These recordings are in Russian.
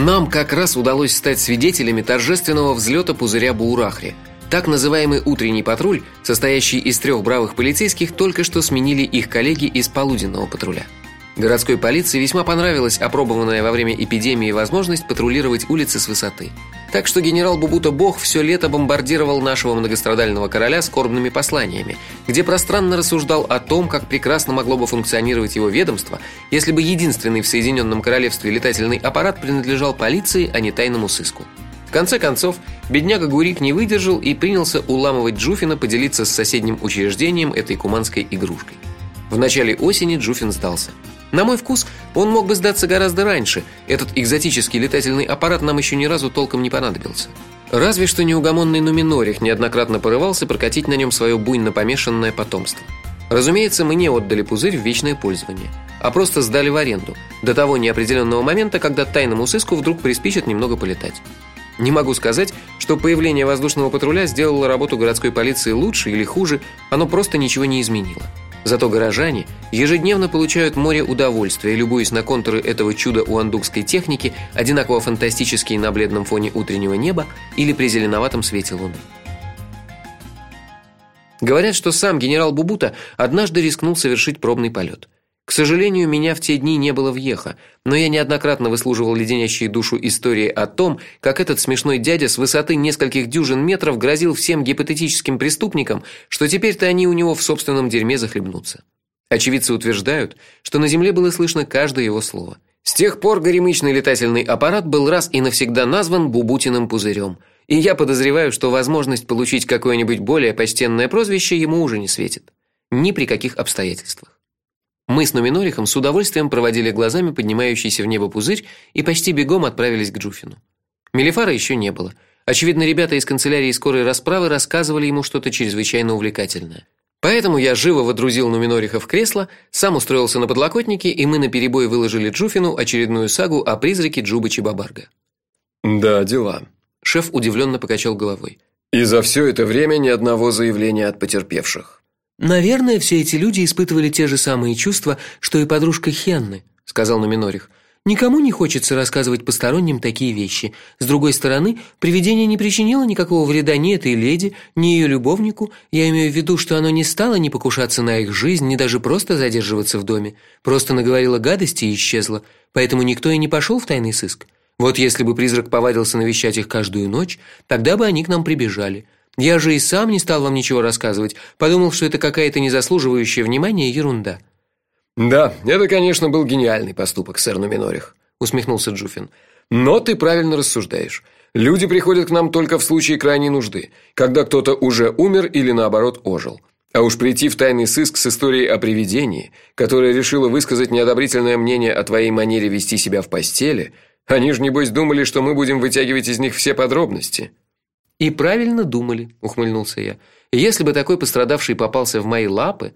Нам как раз удалось стать свидетелями торжественного взлета пузыря Буурахри. Так называемый утренний патруль, состоящий из трех бравых полицейских, только что сменили их коллеги из полуденного патруля. Городской полиции весьма понравилась опробованная во время эпидемии возможность патрулировать улицы с высоты. Так что генерал Бубута Бог все лето бомбардировал нашего многострадального короля скорбными посланиями, где пространно рассуждал о том, как прекрасно могло бы функционировать его ведомство, если бы единственный в Соединенном королевстве летательный аппарат принадлежал полиции, а не тайному сыску. В конце концов, бедняга Гурик не выдержал и принялся уламывать Джуфина поделиться с соседним учреждением этой куманской игрушкой. В начале осени Джуфин сдался. На мой вкус, он мог бы сдаться гораздо раньше. Этот экзотический летательный аппарат нам еще ни разу толком не понадобился. Разве что неугомонный Нуминорих неоднократно порывался прокатить на нем свое буйно помешанное потомство. Разумеется, мы не отдали пузырь в вечное пользование, а просто сдали в аренду до того неопределенного момента, когда тайному сыску вдруг приспичит немного полетать. Не могу сказать, что появление воздушного патруля сделало работу городской полиции лучше или хуже, оно просто ничего не изменило. Зато горожане ежедневно получают море удовольствия, любуясь на контуры этого чуда уандукской техники, одинаково фантастические на бледном фоне утреннего неба или при зеленоватом свете луны. Говорят, что сам генерал Бубута однажды рискнул совершить пробный полет. К сожалению, меня в те дни не было в Ехо, но я неоднократно выслушивал леденящие душу истории о том, как этот смешной дядя с высоты нескольких дюжин метров грозил всем гипотетическим преступникам, что теперь-то они у него в собственном дерьме захлебнутся. Очевидцы утверждают, что на земле было слышно каждое его слово. С тех пор горемычный летательный аппарат был раз и навсегда назван Бубутиным пузырем, и я подозреваю, что возможность получить какое-нибудь более почтенное прозвище ему уже не светит. Ни при каких обстоятельствах. Мы с Нуминорихом с удовольствием проводили глазами поднимающийся в небо пузырь и почти бегом отправились к Джуфину. Мелифара еще не было. Очевидно, ребята из канцелярии скорой расправы рассказывали ему что-то чрезвычайно увлекательное. Поэтому я живо водрузил Нуминориха в кресло, сам устроился на подлокотнике, и мы наперебой выложили Джуфину очередную сагу о призраке Джубы Чебабарга. Да, дела. Шеф удивленно покачал головой. И за все это время ни одного заявления от потерпевших. Наверное, все эти люди испытывали те же самые чувства, что и подружка Хенны, сказал Номинорих. Никому не хочется рассказывать посторонним такие вещи. С другой стороны, привидение не причинило никакого вреда ни этой леди, ни ее любовнику. Я имею в виду, что оно не стало ни покушаться на их жизнь, ни даже просто задерживаться в доме. Просто наговорило гадости и исчезло. Поэтому никто и не пошел в тайный сыск. Вот если бы призрак повадился навещать их каждую ночь, тогда бы они к нам прибежали. Я же и сам не стал вам ничего рассказывать, подумал, что это какая-то незаслуживающая внимания ерунда. Да, это, конечно, был гениальный поступок, сэр Номинорих, усмехнулся Джуфин. Но ты правильно рассуждаешь. Люди приходят к нам только в случае крайней нужды, когда кто-то уже умер или наоборот ожил. А уж прийти в тайный сыск с историей о привидении, которое решило высказать неодобрительное мнение о твоей манере вести себя в постели, они же небось думали, что мы будем вытягивать из них все подробности. И правильно думали, ухмыльнулся я. Если бы такой пострадавший попался в мои лапы,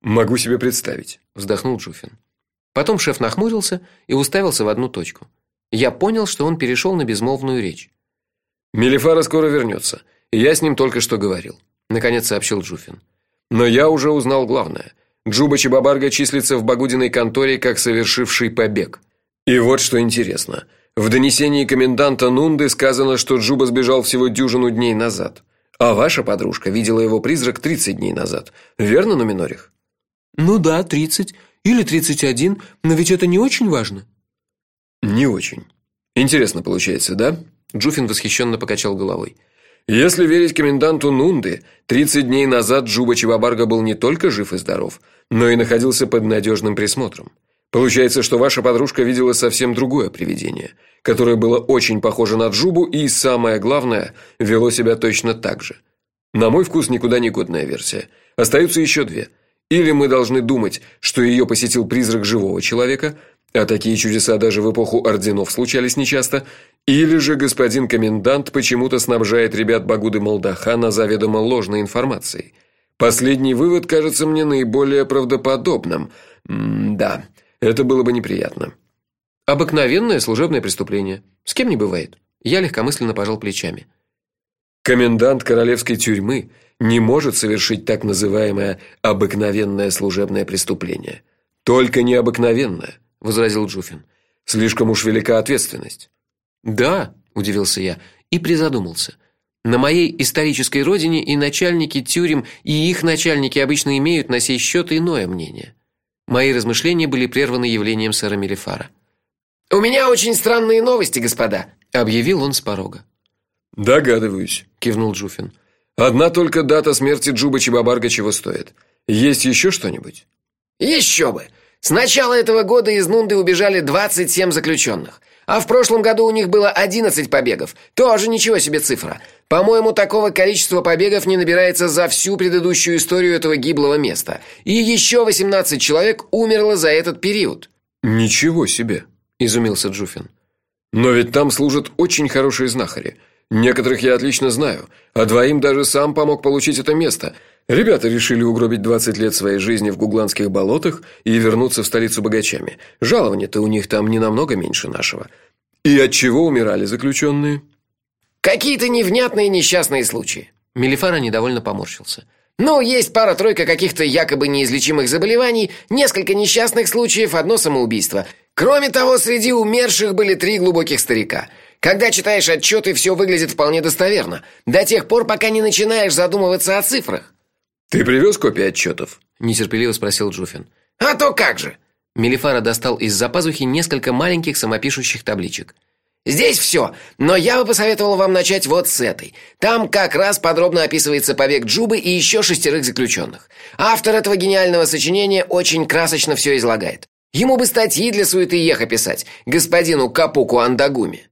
могу себе представить, вздохнул Джуфин. Потом шеф нахмурился и уставился в одну точку. Я понял, что он перешел на безмолвную речь. Мелифара скоро вернется. Я с ним только что говорил, наконец сообщил Джуфин. Но я уже узнал главное. Джуба Чебабарга числится в Багудиной конторе как совершивший побег. И вот что интересно. В донесении коменданта Нунды сказано, что Джуба сбежал всего дюжину дней назад. А ваша подружка видела его призрак 30 дней назад. Верно, Номинорих? Ну да, 30 или 31, но ведь это не очень важно. Не очень. Интересно получается, да? Джуфин восхищенно покачал головой. Если верить коменданту Нунды, 30 дней назад Джуба Чебабарга был не только жив и здоров, но и находился под надежным присмотром. Получается, что ваша подружка видела совсем другое привидение, которое было очень похоже на Джубу и, самое главное, вело себя точно так же. На мой вкус никуда не годная версия. Остаются еще две. Или мы должны думать, что ее посетил призрак живого человека, а такие чудеса даже в эпоху орденов случались нечасто, или же господин комендант почему-то снабжает ребят Багуды Молдахана заведомо ложной информацией. Последний вывод кажется мне наиболее правдоподобным. М да. Это было бы неприятно. Обыкновенное служебное преступление. С кем не бывает. Я легкомысленно пожал плечами. Комендант королевской тюрьмы не может совершить так называемое обыкновенное служебное преступление. Только необыкновенное, возразил Джуфин. Слишком уж велика ответственность. Да, удивился я и призадумался. На моей исторической родине и начальники тюрем, и их начальники обычно имеют на сей счет иное мнение. Мои размышления были прерваны явлением сэра Мелифара. У меня очень странные новости, господа, объявил он с порога. Догадываюсь, кивнул Джуфин. Одна только дата смерти Джуба Чебабарга чего стоит. Есть еще что-нибудь? Еще бы. С начала этого года из Нунды убежали 27 заключенных. А в прошлом году у них было 11 побегов. Тоже ничего себе цифра. По-моему, такого количества побегов не набирается за всю предыдущую историю этого гиблого места. И еще 18 человек умерло за этот период. Ничего себе, изумился Джуфин. Но ведь там служат очень хорошие знахари. Некоторых я отлично знаю, а двоим даже сам помог получить это место. Ребята решили угробить 20 лет своей жизни в гугланских болотах и вернуться в столицу богачами. Жалование-то у них там не намного меньше нашего. И от чего умирали заключенные? Какие-то невнятные несчастные случаи. Мелифара недовольно поморщился. Ну, есть пара-тройка каких-то якобы неизлечимых заболеваний, несколько несчастных случаев, одно самоубийство. Кроме того, среди умерших были три глубоких старика. Когда читаешь отчеты, все выглядит вполне достоверно, до тех пор, пока не начинаешь задумываться о цифрах. Ты привез копии отчетов?» – нетерпеливо спросил Джуфин. А то как же? Мелифара достал из-за пазухи несколько маленьких самопишущих табличек. Здесь все, но я бы посоветовал вам начать вот с этой. Там как раз подробно описывается побег Джубы и еще шестерых заключенных. Автор этого гениального сочинения очень красочно все излагает. Ему бы статьи для суеты еха писать, господину Капуку Андагуме.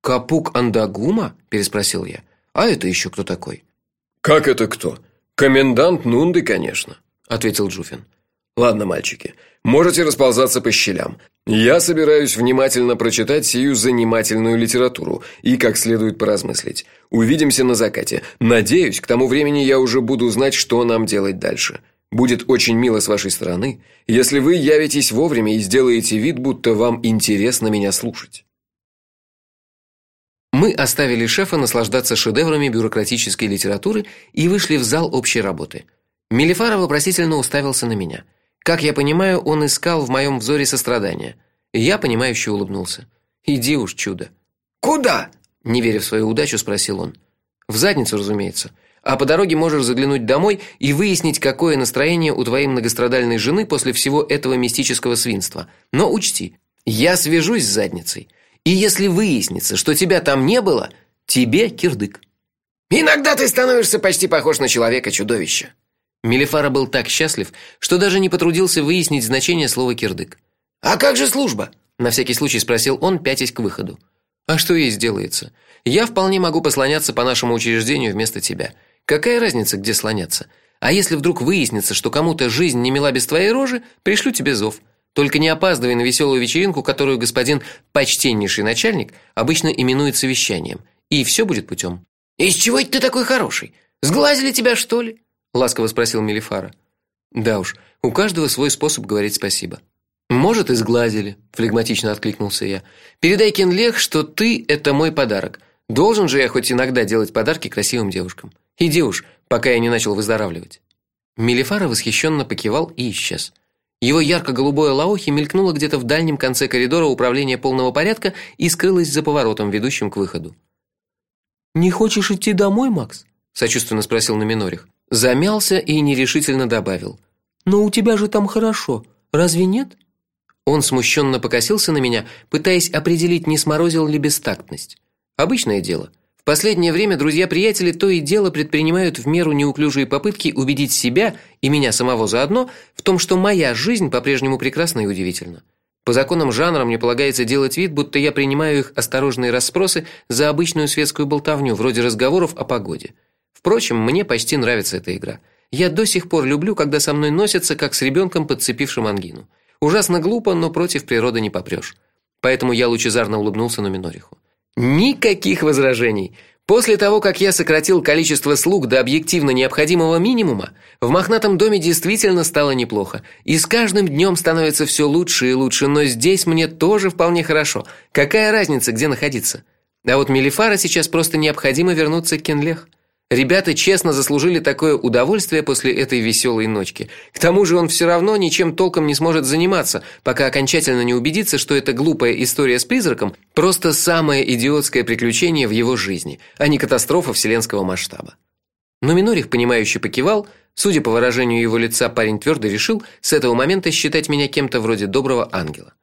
Капук Андагума? переспросил я. А это еще кто такой? Как это кто? Комендант Нунды, конечно, ответил Джуфин. Ладно, мальчики, можете расползаться по щелям. Я собираюсь внимательно прочитать сию занимательную литературу и как следует поразмыслить. Увидимся на закате. Надеюсь, к тому времени я уже буду знать, что нам делать дальше. Будет очень мило с вашей стороны, если вы явитесь вовремя и сделаете вид, будто вам интересно меня слушать. Мы оставили шефа наслаждаться шедеврами бюрократической литературы и вышли в зал общей работы. Мелифаров вопросительно уставился на меня. Как я понимаю, он искал в моем взоре сострадания. Я понимающе улыбнулся. Иди уж, чудо. Куда? не веря в свою удачу, спросил он. В задницу, разумеется. А по дороге можешь заглянуть домой и выяснить, какое настроение у твоей многострадальной жены после всего этого мистического свинства. Но учти, я свяжусь с задницей. И если выяснится, что тебя там не было, тебе кирдык. Иногда ты становишься почти похож на человека-чудовище. Мелифара был так счастлив, что даже не потрудился выяснить значение слова кирдык. А как же служба? на всякий случай спросил он, пятясь к выходу. А что ей сделается? Я вполне могу послоняться по нашему учреждению вместо тебя. Какая разница, где слоняться? А если вдруг выяснится, что кому-то жизнь не мила без твоей рожи, пришлю тебе зов. Только не опаздывай на веселую вечеринку, которую господин почтеннейший начальник обычно именует совещанием, и все будет путем. Из чего это ты такой хороший? Сглазили тебя, что ли? Ласково спросил Мелифара. Да уж, у каждого свой способ говорить спасибо. Может, и сглазили, флегматично откликнулся я. Передай Кенлех, что ты это мой подарок. Должен же я хоть иногда делать подарки красивым девушкам. Иди уж, пока я не начал выздоравливать. Мелифара восхищенно покивал и исчез. Его ярко-голубое лаохи мелькнуло где-то в дальнем конце коридора управления полного порядка и скрылось за поворотом, ведущим к выходу. Не хочешь идти домой, Макс? сочувственно спросил Номинорих. Замялся и нерешительно добавил: "Но у тебя же там хорошо, разве нет?" Он смущенно покосился на меня, пытаясь определить, не сморозил ли бестактность. Обычное дело. В последнее время друзья-приятели то и дело предпринимают в меру неуклюжие попытки убедить себя и меня самого заодно в том, что моя жизнь по-прежнему прекрасна и удивительна. По законам жанра мне полагается делать вид, будто я принимаю их осторожные расспросы за обычную светскую болтовню, вроде разговоров о погоде. Впрочем, мне почти нравится эта игра. Я до сих пор люблю, когда со мной носятся как с ребенком, подцепившим ангину. Ужасно глупо, но против природы не попрешь. Поэтому я лучезарно улыбнулся на Минориху. Никаких возражений. После того, как я сократил количество слуг до объективно необходимого минимума, в мохнатом доме действительно стало неплохо. И с каждым днем становится все лучше и лучше, но здесь мне тоже вполне хорошо. Какая разница, где находиться? А вот Мелифара сейчас просто необходимо вернуться к Кенлех. Ребята честно заслужили такое удовольствие после этой веселой ночки. К тому же он все равно ничем толком не сможет заниматься, пока окончательно не убедится, что эта глупая история с призраком просто самое идиотское приключение в его жизни, а не катастрофа вселенского масштаба. Но Минорих понимающе покивал. Судя по выражению его лица, парень твердо решил с этого момента считать меня кем-то вроде доброго ангела.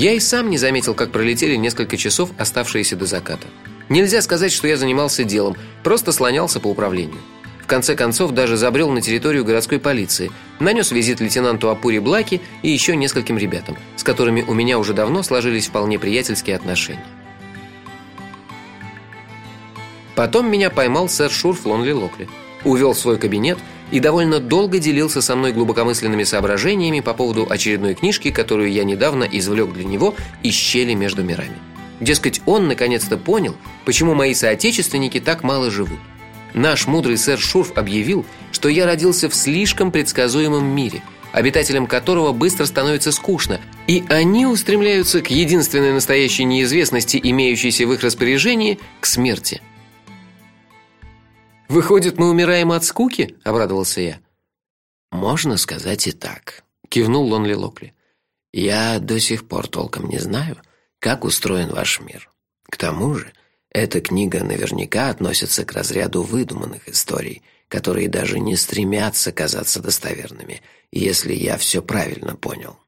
Я и сам не заметил, как пролетели несколько часов, оставшиеся до заката. Нельзя сказать, что я занимался делом, просто слонялся по управлению. В конце концов даже забрел на территорию городской полиции, нанес визит лейтенанту Апури Блаки и еще нескольким ребятам, с которыми у меня уже давно сложились вполне приятельские отношения. Потом меня поймал сэр Шурф Лонли Локли, увел в свой кабинет и довольно долго делился со мной глубокомысленными соображениями по поводу очередной книжки, которую я недавно извлек для него из щели между мирами. Дескать, он наконец-то понял, почему мои соотечественники так мало живут. Наш мудрый сэр Шурф объявил, что я родился в слишком предсказуемом мире, обитателям которого быстро становится скучно, и они устремляются к единственной настоящей неизвестности, имеющейся в их распоряжении, к смерти. Выходит, мы умираем от скуки? обрадовался я. Можно сказать и так, кивнул Лонли Локли. Я до сих пор толком не знаю, как устроен ваш мир. К тому же, эта книга наверняка относится к разряду выдуманных историй, которые даже не стремятся казаться достоверными, если я все правильно понял.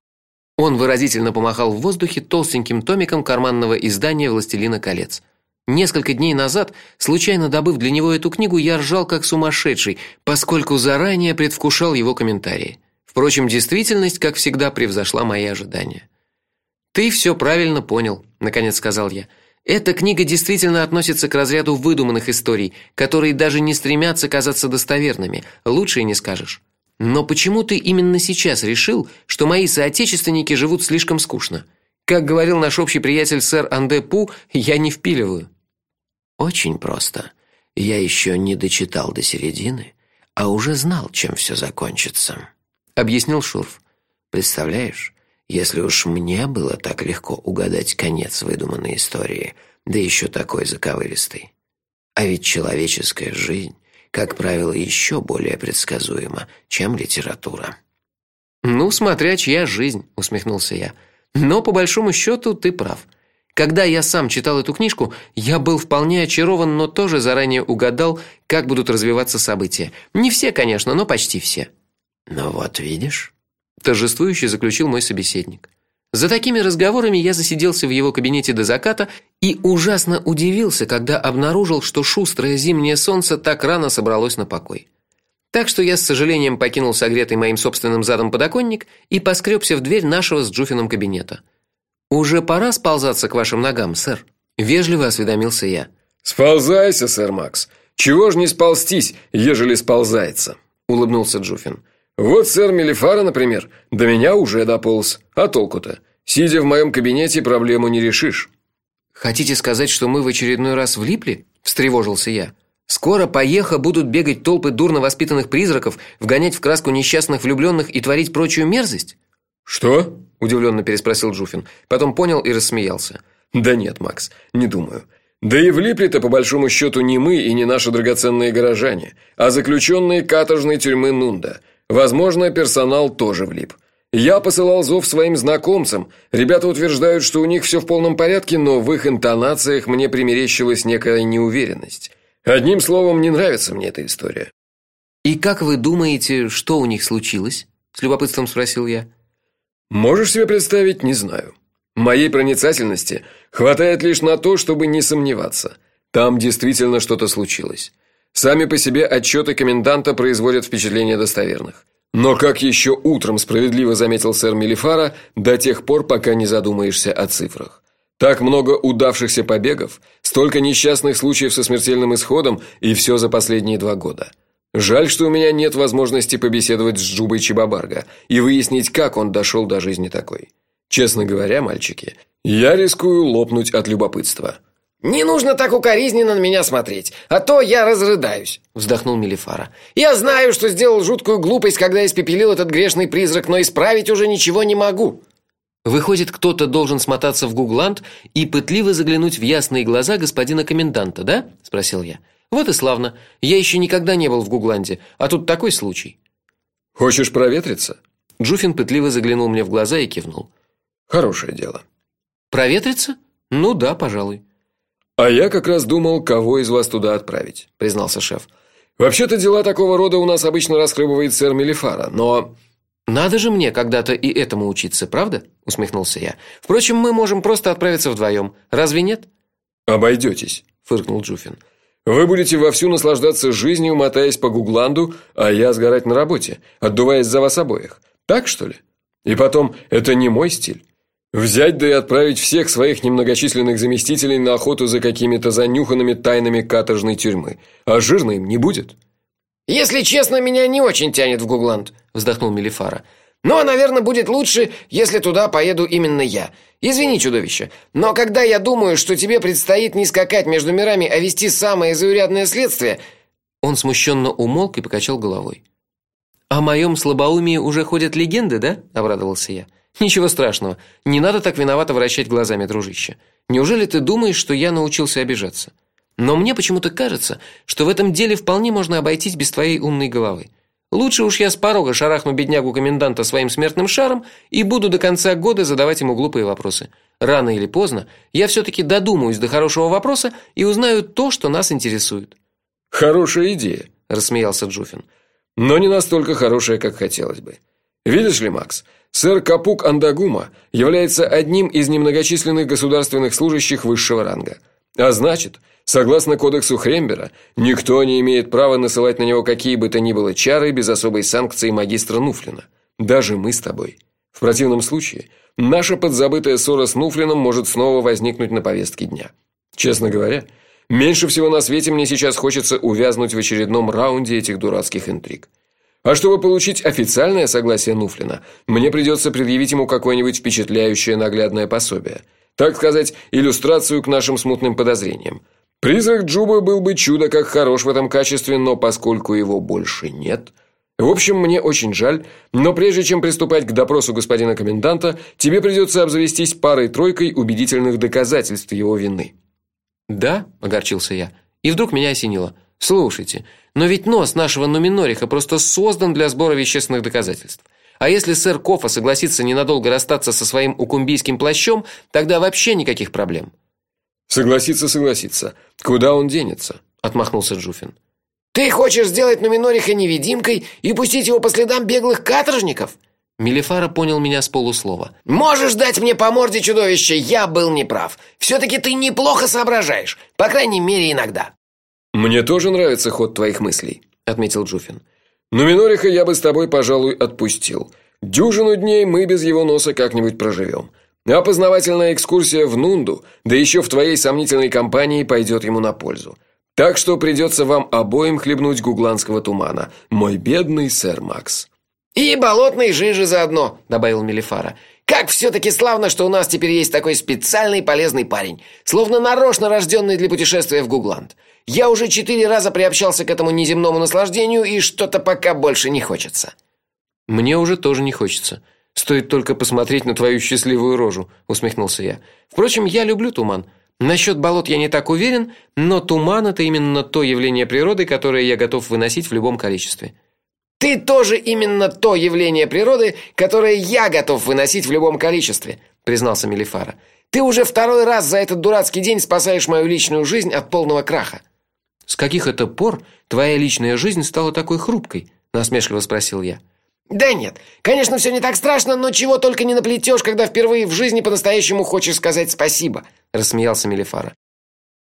Он выразительно помахал в воздухе толстеньким томиком карманного издания Властелина колец. Несколько дней назад, случайно добыв для него эту книгу, я ржал как сумасшедший, поскольку заранее предвкушал его комментарии. Впрочем, действительность, как всегда, превзошла мои ожидания. Ты все правильно понял, наконец сказал я. Эта книга действительно относится к разряду выдуманных историй, которые даже не стремятся казаться достоверными, лучше и не скажешь. Но почему ты именно сейчас решил, что мои соотечественники живут слишком скучно? Как говорил наш общий приятель сэр Анде Пу, я не впиливаю. Очень просто. Я еще не дочитал до середины, а уже знал, чем все закончится, объяснил Шурф. Представляешь, если уж мне было так легко угадать конец выдуманной истории, да еще такой заковыристый. А ведь человеческая жизнь, как правило, еще более предсказуема, чем литература. Ну, смотря чья жизнь, усмехнулся я. Но по большому счету ты прав. Когда я сам читал эту книжку, я был вполне очарован, но тоже заранее угадал, как будут развиваться события. Не все, конечно, но почти все. "Ну вот видишь", торжествующе заключил мой собеседник. За такими разговорами я засиделся в его кабинете до заката и ужасно удивился, когда обнаружил, что шустрое зимнее солнце так рано собралось на покой. Так что я с сожалением покинул согретый моим собственным задом подоконник и поскребся в дверь нашего с Джуфином кабинета. Уже пора сползаться к вашим ногам, сэр, вежливо осведомился я. Сползайся, сэр Макс. Чего ж не сползтись, ежели сползается, улыбнулся Джуфин. Вот сэр Мелифара, например, до меня уже дополз. А толку-то? Сидя в моем кабинете, проблему не решишь. Хотите сказать, что мы в очередной раз влипли? встревожился я. Скоро поеха будут бегать толпы дурно воспитанных призраков, вгонять в краску несчастных влюбленных и творить прочую мерзость? Что? удивленно переспросил Джуфин, потом понял и рассмеялся. Да нет, Макс, не думаю. Да и влипли-то по большому счету не мы и не наши драгоценные горожане, а заключенные каторжной тюрьмы Нунда. Возможно, персонал тоже влип. Я посылал зов своим знакомцам. Ребята утверждают, что у них все в полном порядке, но в их интонациях мне примерещилась некая неуверенность. Одним словом, не нравится мне эта история. И как вы думаете, что у них случилось? с любопытством спросил я. Можешь себе представить, не знаю. Моей проницательности хватает лишь на то, чтобы не сомневаться. Там действительно что-то случилось. Сами по себе отчеты коменданта производят впечатление достоверных. Но как еще утром справедливо заметил сэр Мелифара, до тех пор, пока не задумаешься о цифрах. Так много удавшихся побегов, столько несчастных случаев со смертельным исходом, и все за последние два года. Жаль, что у меня нет возможности побеседовать с Джубой Чебабарга и выяснить, как он дошел до жизни такой. Честно говоря, мальчики, Я рискую лопнуть от любопытства. Не нужно так укоризненно на меня смотреть, а то я разрыдаюсь, вздохнул Мелифара. Я знаю, что сделал жуткую глупость, когда испепелил этот грешный призрак, но исправить уже ничего не могу. Выходит, кто-то должен смотаться в Гугланд и пытливо заглянуть в ясные глаза господина коменданта, да? спросил я. Вот и славно. Я еще никогда не был в Гугланде, а тут такой случай. Хочешь проветриться? Джуфин пытливо заглянул мне в глаза и кивнул. Хорошее дело. Проветриться? Ну да, пожалуй. А я как раз думал, кого из вас туда отправить, признался шеф. Вообще-то дела такого рода у нас обычно раскрывает сэр Мелифара, но надо же мне когда-то и этому учиться, правда? усмехнулся я. Впрочем, мы можем просто отправиться вдвоем. Разве нет? Обойдетесь, фыркнул Джуфин. Вы будете вовсю наслаждаться жизнью, мотаясь по Гугланду, а я сгорать на работе, отдуваясь за вас обоих. Так что ли? И потом, это не мой стиль. Взять да и отправить всех своих немногочисленных заместителей на охоту за какими-то занюханными тайнами каторжной тюрьмы, а жирно им не будет. Если честно, меня не очень тянет в Гугланд, вздохнул Мелифара. Но, наверное, будет лучше, если туда поеду именно я. Извини, чудовище, но когда я думаю, что тебе предстоит не скакать между мирами, а вести самое заурядное следствие, он смущенно умолк и покачал головой. О моем слабоумии уже ходят легенды, да? обрадовался я. Ничего страшного. Не надо так виновато вращать глазами, дружище. Неужели ты думаешь, что я научился обижаться? Но мне почему-то кажется, что в этом деле вполне можно обойтись без твоей умной головы. Лучше уж я с порога шарахну беднягу коменданта своим смертным шаром и буду до конца года задавать ему глупые вопросы. Рано или поздно я все таки додумаюсь до хорошего вопроса и узнаю то, что нас интересует. Хорошая идея, рассмеялся Джуфин. Но не настолько хорошая, как хотелось бы. Видишь ли, Макс, сэр Капук Андагума является одним из немногочисленных государственных служащих высшего ранга. А значит, Согласно кодексу Хрембера, никто не имеет права насылать на него какие бы то ни было чары без особой санкции магистра Нуфлина, даже мы с тобой. В противном случае наша подзабытая ссора с Нуфлином может снова возникнуть на повестке дня. Честно говоря, меньше всего на свете мне сейчас хочется увязнуть в очередном раунде этих дурацких интриг. А чтобы получить официальное согласие Нуфлина, мне придется предъявить ему какое-нибудь впечатляющее наглядное пособие, так сказать, иллюстрацию к нашим смутным подозрениям. Призрак Джубы был бы чудо как хорош в этом качестве, но поскольку его больше нет, в общем, мне очень жаль, но прежде чем приступать к допросу господина коменданта, тебе придется обзавестись парой-тройкой убедительных доказательств его вины. Да, огорчился я. И вдруг меня осенило. Слушайте, но ведь нос нашего Нуминориха просто создан для сбора вещественных доказательств. А если сэр Кофа согласится ненадолго расстаться со своим укумбийским плащом, тогда вообще никаких проблем. Согласится, согласится. Куда он денется? отмахнулся Джуфин. Ты хочешь сделать Нуминориха невидимкой и пустить его по следам беглых каторжников? Мелифара понял меня с полуслова. Можешь дать мне по морде чудовище, я был неправ. все таки ты неплохо соображаешь, по крайней мере, иногда. Мне тоже нравится ход твоих мыслей, отметил Джуфин. Нуминориха я бы с тобой, пожалуй, отпустил. Дюжину дней мы без его носа как-нибудь проживем. Опознавательная экскурсия в Нунду, да еще в твоей сомнительной компании пойдет ему на пользу. Так что придется вам обоим хлебнуть гугланского тумана, мой бедный сэр Макс. И болотной жижи заодно, добавил Мелифара. Как все таки славно, что у нас теперь есть такой специальный полезный парень, словно нарочно рожденный для путешествия в Гугланд. Я уже четыре раза приобщался к этому неземному наслаждению, и что-то пока больше не хочется. Мне уже тоже не хочется. Стоит только посмотреть на твою счастливую рожу, усмехнулся я. Впрочем, я люблю туман. Насчет болот я не так уверен, но туман это именно то явление природы, которое я готов выносить в любом количестве. Ты тоже именно то явление природы, которое я готов выносить в любом количестве, признался Мелифара. Ты уже второй раз за этот дурацкий день спасаешь мою личную жизнь от полного краха. С каких это пор твоя личная жизнь стала такой хрупкой? насмешливо спросил я. Да нет. Конечно, все не так страшно, но чего только не наплетешь, когда впервые в жизни по-настоящему хочешь сказать спасибо, рассмеялся Мелифара.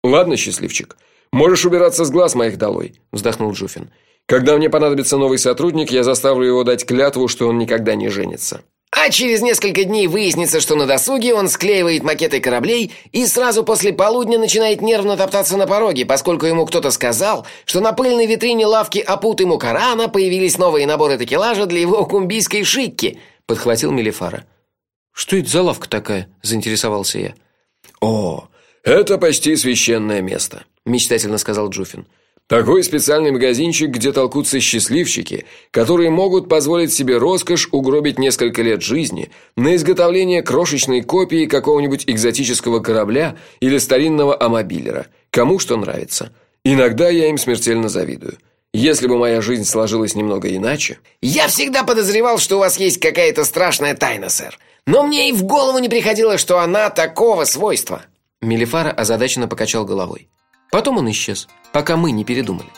Ладно, счастливчик. Можешь убираться с глаз моих долой, вздохнул Жуфин. Когда мне понадобится новый сотрудник, я заставлю его дать клятву, что он никогда не женится. А через несколько дней выяснится, что на досуге он склеивает макеты кораблей и сразу после полудня начинает нервно топтаться на пороге, поскольку ему кто-то сказал, что на пыльной витрине лавки Апут и Мукарана появились новые наборы такелажа для его кумбийской шикки, подхватил Мелифара. Что это за лавка такая? заинтересовался я. О, это почти священное место, мечтательно сказал Джуфин. Такой специальный магазинчик, где толкутся счастливчики, которые могут позволить себе роскошь угробить несколько лет жизни на изготовление крошечной копии какого-нибудь экзотического корабля или старинного амобилера. Кому что нравится. Иногда я им смертельно завидую. Если бы моя жизнь сложилась немного иначе, я всегда подозревал, что у вас есть какая-то страшная тайна, сэр. Но мне и в голову не приходило, что она такого свойства. Мелифара озадаченно покачал головой. Потом он исчез, пока мы не передумали.